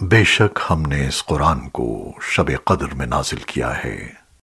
بے شک ہم نے اس قرآن کو شب قدر میں نازل کیا ہے۔